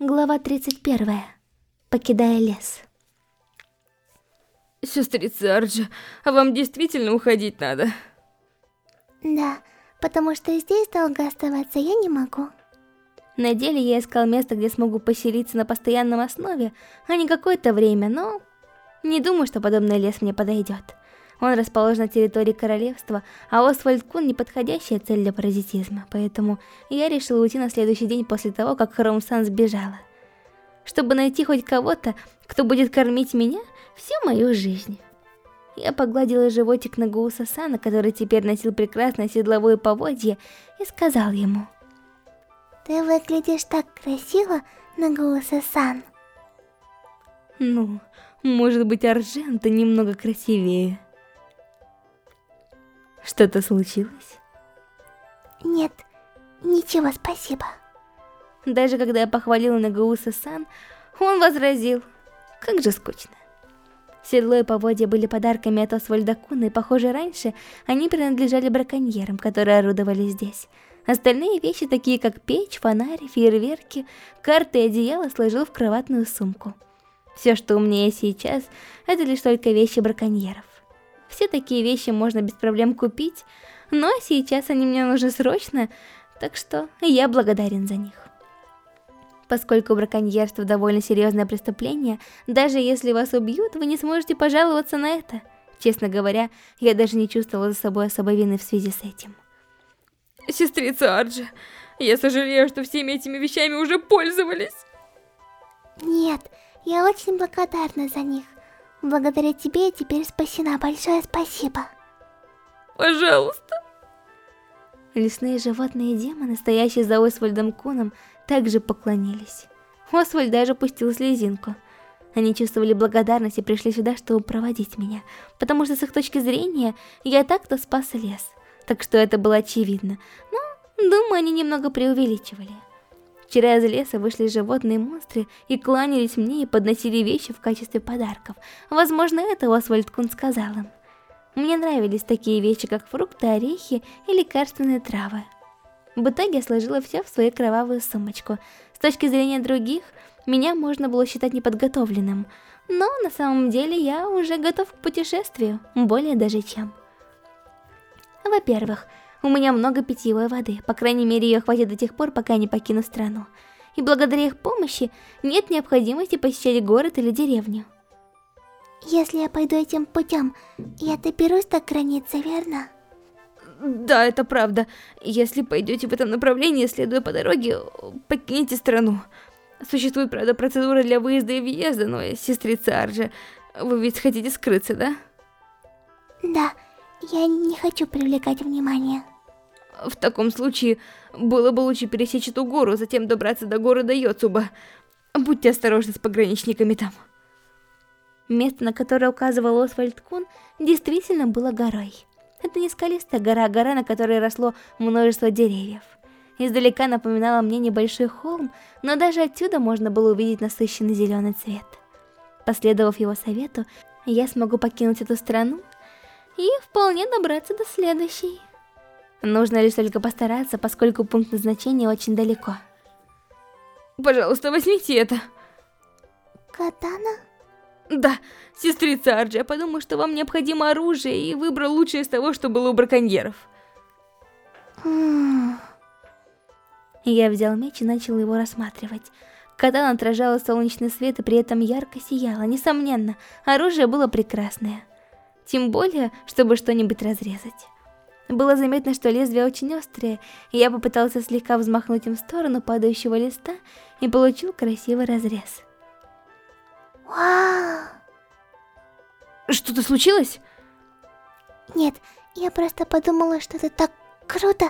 Глава 31. Покидая лес. Сестрица Арджа, а вам действительно уходить надо? Да, потому что здесь долго оставаться я не могу. На деле я искал место, где смогу поселиться на постоянном основе, а не какое-то время, но... Не думаю, что подобный лес мне подойдет. Он расположен на территории королевства, а Освальд Кун неподходящая цель для паразитизма, поэтому я решил уйти на следующий день после того, как Хромсан сбежала. Чтобы найти хоть кого-то, кто будет кормить меня всю мою жизнь. Я погладила животик на Гууса Сана, который теперь носил прекрасное седловое поводье, и сказал ему. «Ты выглядишь так красиво, Нагуса Сан». Ну, может быть, Аржента немного красивее. Что-то случилось? Нет, ничего, спасибо. Даже когда я похвалила Нагауса-сан, он возразил. Как же скучно. Седло и поводья были подарками от Освальда Куна, и, похоже, раньше они принадлежали браконьерам, которые орудовали здесь. Остальные вещи, такие как печь, фонарь, фейерверки, карты и одеяло, сложил в кроватную сумку. Все, что у меня есть сейчас, это лишь только вещи браконьеров. Все такие вещи можно без проблем купить, но сейчас они мне нужны срочно, так что я благодарен за них. Поскольку браконьерство довольно серьезное преступление, даже если вас убьют, вы не сможете пожаловаться на это. Честно говоря, я даже не чувствовала за собой особой вины в связи с этим. Сестрица Арджи, я сожалею, что всеми этими вещами уже пользовались. Нет, я очень благодарна за них. Благодаря тебе я теперь спасена. Большое спасибо. Пожалуйста. Лесные животные и демоны, стоящие за Освальдом Куном, также поклонились. Освальд даже пустил слезинку. Они чувствовали благодарность и пришли сюда, чтобы проводить меня, потому что с их точки зрения я так-то спас лес. Так что это было очевидно, но, думаю, они немного преувеличивали. Вчера из леса вышли животные монстры и кланялись мне и подносили вещи в качестве подарков. Возможно, это Освальд Кун сказал им. Мне нравились такие вещи, как фрукты, орехи и лекарственные травы. В итоге я сложила все в свою кровавую сумочку. С точки зрения других, меня можно было считать неподготовленным. Но на самом деле я уже готов к путешествию, более даже чем. Во-первых, у меня много питьевой воды, по крайней мере ее хватит до тех пор, пока я не покину страну. И благодаря их помощи нет необходимости посещать город или деревню. Если я пойду этим путем, я доберусь до границы, верно? Да, это правда. Если пойдете в этом направлении, следуя по дороге, покинете страну. Существует, правда, процедура для выезда и въезда, но, сестрица Арджи, вы ведь хотите скрыться, да? Да. Я не хочу привлекать внимание. В таком случае, было бы лучше пересечь эту гору, затем добраться до города Йоцуба. Будьте осторожны с пограничниками там. Место, на которое указывал Освальд Кун, действительно было горой. Это не скалистая гора, а гора, на которой росло множество деревьев. Издалека напоминала мне небольшой холм, но даже отсюда можно было увидеть насыщенный зеленый цвет. Последовав его совету, я смогу покинуть эту страну и вполне добраться до следующей. Нужно лишь только постараться, поскольку пункт назначения очень далеко. Пожалуйста, возьмите это. Катана? Да, сестрица Арджи, я подумал, что вам необходимо оружие, и выбрал лучшее из того, что было у браконьеров. Я взял меч и начал его рассматривать. Катана отражала солнечный свет и при этом ярко сияла. Несомненно, оружие было прекрасное тем более, чтобы что-нибудь разрезать. Было заметно, что лезвие очень острое, и я попытался слегка взмахнуть им в сторону падающего листа и получил красивый разрез. Вау! Что-то случилось? Нет, я просто подумала, что это так круто,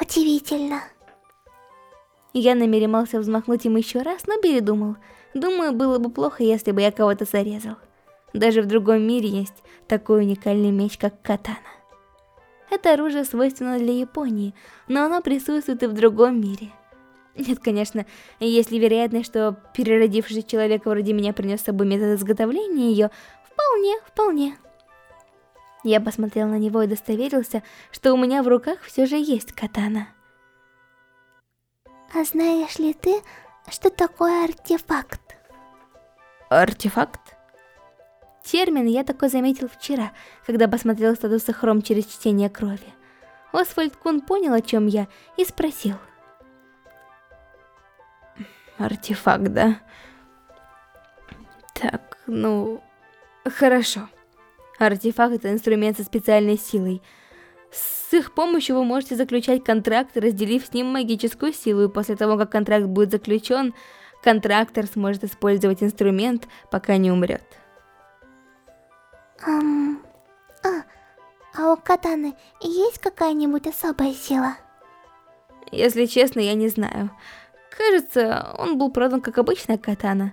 удивительно. Я намеревался взмахнуть им еще раз, но передумал. Думаю, было бы плохо, если бы я кого-то зарезал. Даже в другом мире есть такой уникальный меч, как катана. Это оружие свойственно для Японии, но оно присутствует и в другом мире. Нет, конечно, есть ли вероятность, что переродившийся человек вроде меня принес с собой метод изготовления ее, вполне, вполне. Я посмотрел на него и удостоверился, что у меня в руках все же есть катана. А знаешь ли ты, что такое артефакт? Артефакт? Термин я такой заметил вчера, когда посмотрел статусы Хром через чтение крови. Освальд Кун понял, о чем я, и спросил. Артефакт, да? Так, ну... Хорошо. Артефакт — это инструмент со специальной силой. С их помощью вы можете заключать контракт, разделив с ним магическую силу, и после того, как контракт будет заключен, контрактор сможет использовать инструмент, пока не умрет. Um, а, а у катаны есть какая-нибудь особая сила? Если честно, я не знаю. Кажется, он был продан как обычная катана.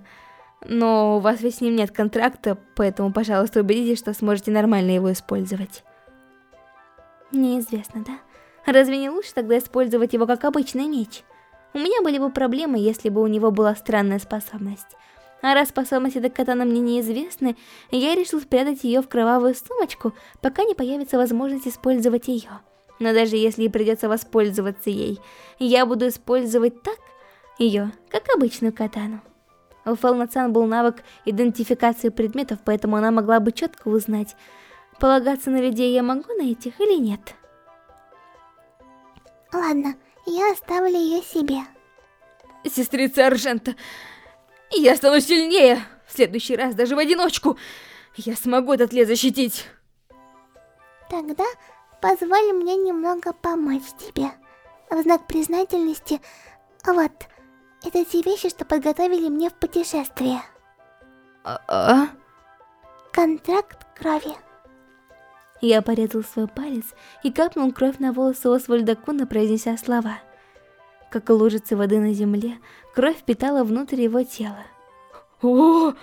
Но у вас ведь с ним нет контракта, поэтому, пожалуйста, убедитесь, что сможете нормально его использовать. Неизвестно, да? Разве не лучше тогда использовать его как обычный меч? У меня были бы проблемы, если бы у него была странная способность. А раз способности до катана мне неизвестны, я решил спрятать ее в кровавую сумочку, пока не появится возможность использовать ее. Но даже если и придется воспользоваться ей, я буду использовать так ее, как обычную катану. У Фэлнацан был навык идентификации предметов, поэтому она могла бы четко узнать, полагаться на людей я могу на этих или нет. Ладно, я оставлю ее себе. Сестрица Аржента, я стану сильнее. В следующий раз даже в одиночку я смогу этот лес защитить. Тогда позволь мне немного помочь тебе. В знак признательности, вот, это те вещи, что подготовили мне в путешествие. А? -а? Контракт крови. Я порезал свой палец и капнул кровь на волосы Освальда Куна, произнеся слова. Как лужицы воды на земле, кровь впитала внутрь его тела. О!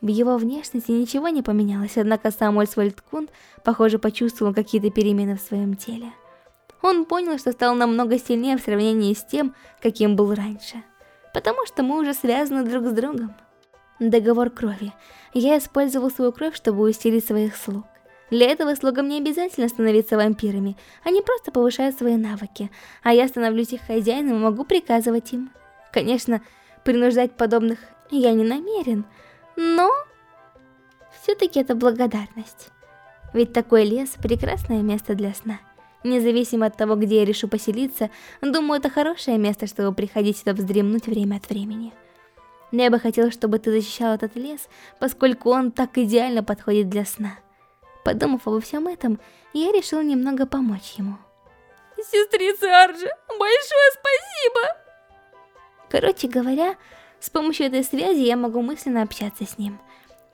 В его внешности ничего не поменялось, однако сам Освальд Кун, похоже, почувствовал какие-то перемены в своем теле. Он понял, что стал намного сильнее в сравнении с тем, каким был раньше. Потому что мы уже связаны друг с другом. Договор крови. Я использовал свою кровь, чтобы усилить своих слуг. Для этого слугам не обязательно становиться вампирами, они просто повышают свои навыки, а я становлюсь их хозяином и могу приказывать им. Конечно, принуждать подобных я не намерен, но... Все-таки это благодарность. Ведь такой лес – прекрасное место для сна. Независимо от того, где я решу поселиться, думаю, это хорошее место, чтобы приходить сюда вздремнуть время от времени. Но я бы хотел, чтобы ты защищал этот лес, поскольку он так идеально подходит для сна. Подумав обо всем этом, я решил немного помочь ему. Сестрица Арджи, большое спасибо! Короче говоря, с помощью этой связи я могу мысленно общаться с ним.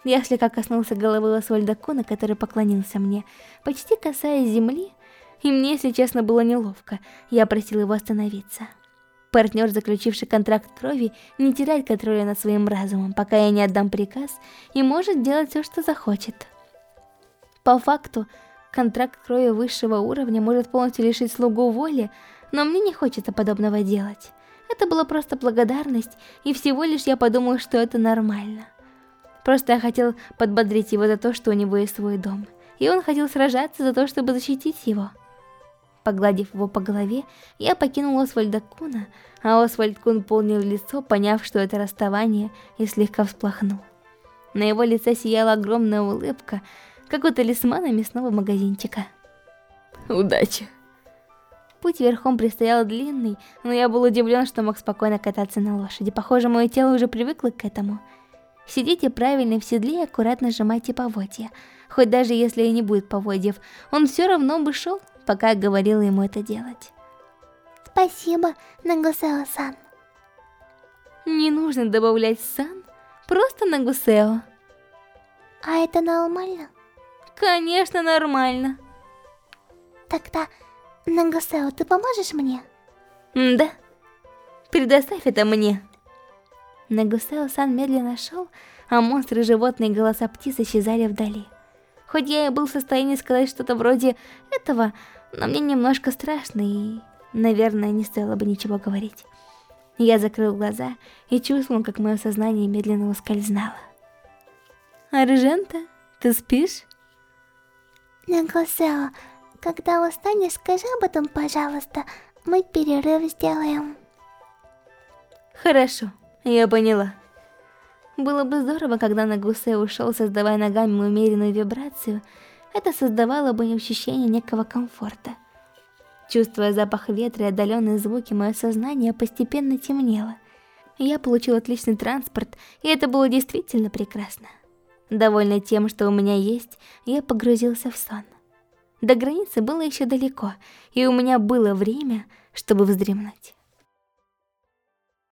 Я слегка коснулся головы Лосвальда Куна, который поклонился мне, почти касаясь земли, и мне, если честно, было неловко. Я просил его остановиться. Партнер, заключивший контракт крови, не теряет контроля над своим разумом, пока я не отдам приказ, и может делать все, что захочет. По факту, контракт крови высшего уровня может полностью лишить слугу воли, но мне не хочется подобного делать. Это была просто благодарность, и всего лишь я подумал, что это нормально. Просто я хотел подбодрить его за то, что у него есть свой дом, и он хотел сражаться за то, чтобы защитить его. Погладив его по голове, я покинул Освальда Куна, а Освальд Кун полнил лицо, поняв, что это расставание, и слегка всплохнул. На его лице сияла огромная улыбка, как у талисмана мясного магазинчика. Удачи. Путь верхом предстоял длинный, но я был удивлен, что мог спокойно кататься на лошади. Похоже, мое тело уже привыкло к этому. Сидите правильно в седле и аккуратно сжимайте поводья. Хоть даже если и не будет поводьев, он все равно бы шел, пока я говорила ему это делать. Спасибо, Нагусео-сан. Не нужно добавлять сан, просто Нагусео. А это нормально? Конечно, нормально. Тогда, Нагусео, ты поможешь мне? да. Предоставь это мне. Нагусео-сан медленно шел, а монстры, животные и голоса птиц исчезали вдали. Хоть я и был в состоянии сказать что-то вроде этого, но мне немножко страшно и, наверное, не стоило бы ничего говорить. Я закрыл глаза и чувствовал, как мое сознание медленно ускользнало. «Аржента, ты спишь?» Негосео, когда устанешь, скажи об этом, пожалуйста. Мы перерыв сделаем. Хорошо, я поняла. Было бы здорово, когда Нагусе ушел, создавая ногами умеренную вибрацию, это создавало бы ощущение некого комфорта. Чувствуя запах ветра и отдаленные звуки, мое сознание постепенно темнело. Я получил отличный транспорт, и это было действительно прекрасно. Довольный тем, что у меня есть, я погрузился в сон. До границы было еще далеко, и у меня было время, чтобы вздремнуть.